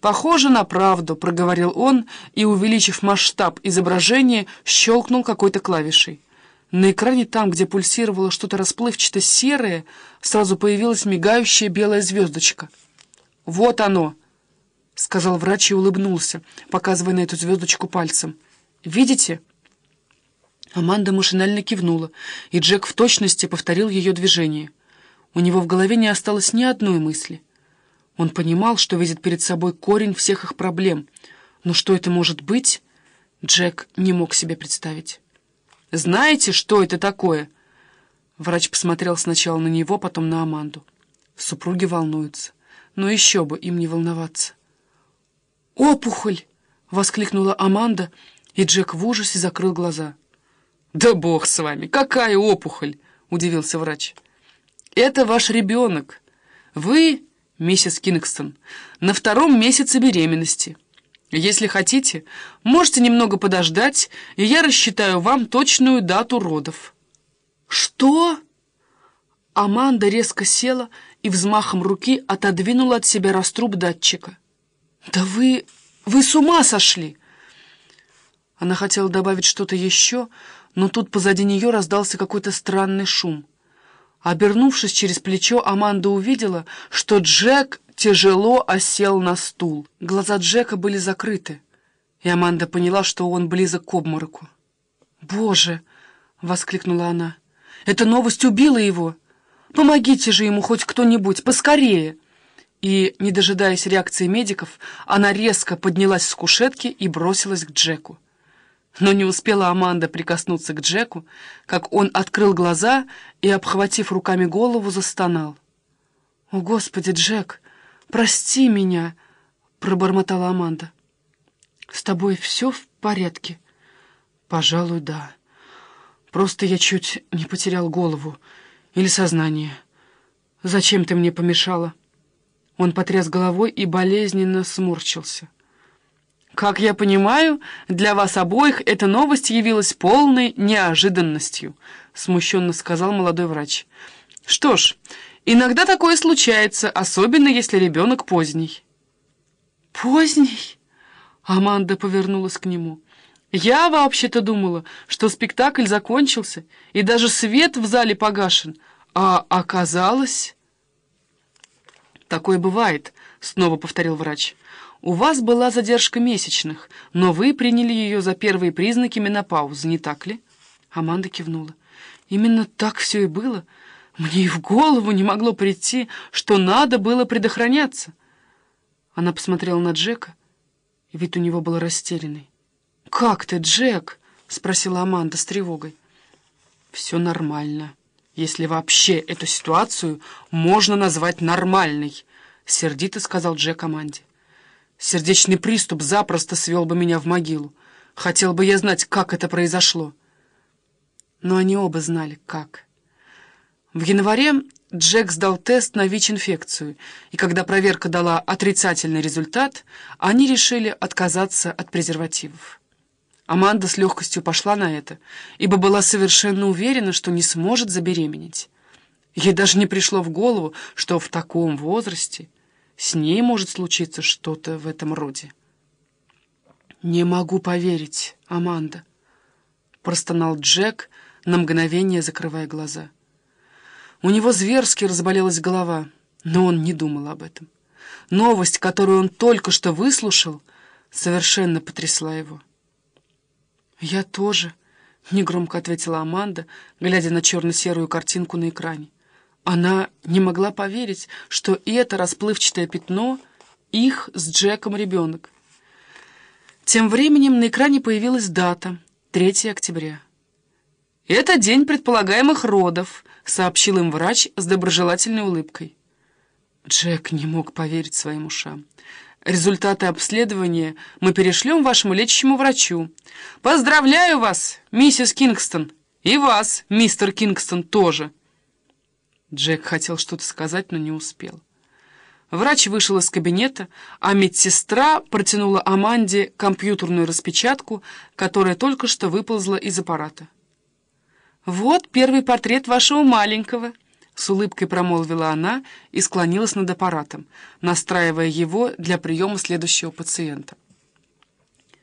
«Похоже на правду», — проговорил он и, увеличив масштаб изображения, щелкнул какой-то клавишей. На экране, там, где пульсировало что-то расплывчато-серое, сразу появилась мигающая белая звездочка. «Вот оно!» — сказал врач и улыбнулся, показывая на эту звездочку пальцем. «Видите?» Аманда машинально кивнула, и Джек в точности повторил ее движение. У него в голове не осталось ни одной мысли — он понимал, что видит перед собой корень всех их проблем, но что это может быть, Джек не мог себе представить. «Знаете, что это такое?» Врач посмотрел сначала на него, потом на Аманду. Супруги волнуются. Но еще бы им не волноваться. «Опухоль!» — воскликнула Аманда, и Джек в ужасе закрыл глаза. «Да бог с вами! Какая опухоль!» — удивился врач. «Это ваш ребенок. Вы миссис Кингстон, на втором месяце беременности. Если хотите, можете немного подождать, и я рассчитаю вам точную дату родов». «Что?» Аманда резко села и взмахом руки отодвинула от себя раструб датчика. «Да вы... вы с ума сошли!» Она хотела добавить что-то еще, но тут позади нее раздался какой-то странный шум. Обернувшись через плечо, Аманда увидела, что Джек тяжело осел на стул. Глаза Джека были закрыты, и Аманда поняла, что он близок к обмороку. «Боже!» — воскликнула она. «Эта новость убила его! Помогите же ему хоть кто-нибудь, поскорее!» И, не дожидаясь реакции медиков, она резко поднялась с кушетки и бросилась к Джеку. Но не успела Аманда прикоснуться к Джеку, как он открыл глаза и, обхватив руками голову, застонал. «О, Господи, Джек, прости меня!» — пробормотала Аманда. «С тобой все в порядке?» «Пожалуй, да. Просто я чуть не потерял голову или сознание. Зачем ты мне помешала?» Он потряс головой и болезненно сморщился. Как я понимаю, для вас обоих эта новость явилась полной неожиданностью, смущенно сказал молодой врач. Что ж, иногда такое случается, особенно если ребенок поздний. Поздний? Аманда повернулась к нему. Я вообще-то думала, что спектакль закончился, и даже свет в зале погашен, а оказалось... Такое бывает, снова повторил врач. У вас была задержка месячных, но вы приняли ее за первые признаки менопаузы, не так ли?» Аманда кивнула. «Именно так все и было. Мне и в голову не могло прийти, что надо было предохраняться». Она посмотрела на Джека, и вид у него был растерянный. «Как ты, Джек?» — спросила Аманда с тревогой. «Все нормально, если вообще эту ситуацию можно назвать нормальной», — сердито сказал Джек Аманде. Сердечный приступ запросто свел бы меня в могилу. Хотел бы я знать, как это произошло. Но они оба знали, как. В январе Джек сдал тест на ВИЧ-инфекцию, и когда проверка дала отрицательный результат, они решили отказаться от презервативов. Аманда с легкостью пошла на это, ибо была совершенно уверена, что не сможет забеременеть. Ей даже не пришло в голову, что в таком возрасте с ней может случиться что-то в этом роде. «Не могу поверить, Аманда», — простонал Джек, на мгновение закрывая глаза. У него зверски разболелась голова, но он не думал об этом. Новость, которую он только что выслушал, совершенно потрясла его. «Я тоже», — негромко ответила Аманда, глядя на черно-серую картинку на экране. Она не могла поверить, что это расплывчатое пятно — их с Джеком ребенок. Тем временем на экране появилась дата — 3 октября. «Это день предполагаемых родов», — сообщил им врач с доброжелательной улыбкой. Джек не мог поверить своим ушам. «Результаты обследования мы перешлем вашему лечащему врачу. Поздравляю вас, миссис Кингстон, и вас, мистер Кингстон, тоже». Джек хотел что-то сказать, но не успел. Врач вышел из кабинета, а медсестра протянула Аманде компьютерную распечатку, которая только что выползла из аппарата. «Вот первый портрет вашего маленького», — С улыбкой промолвила она и склонилась над аппаратом, настраивая его для приема следующего пациента.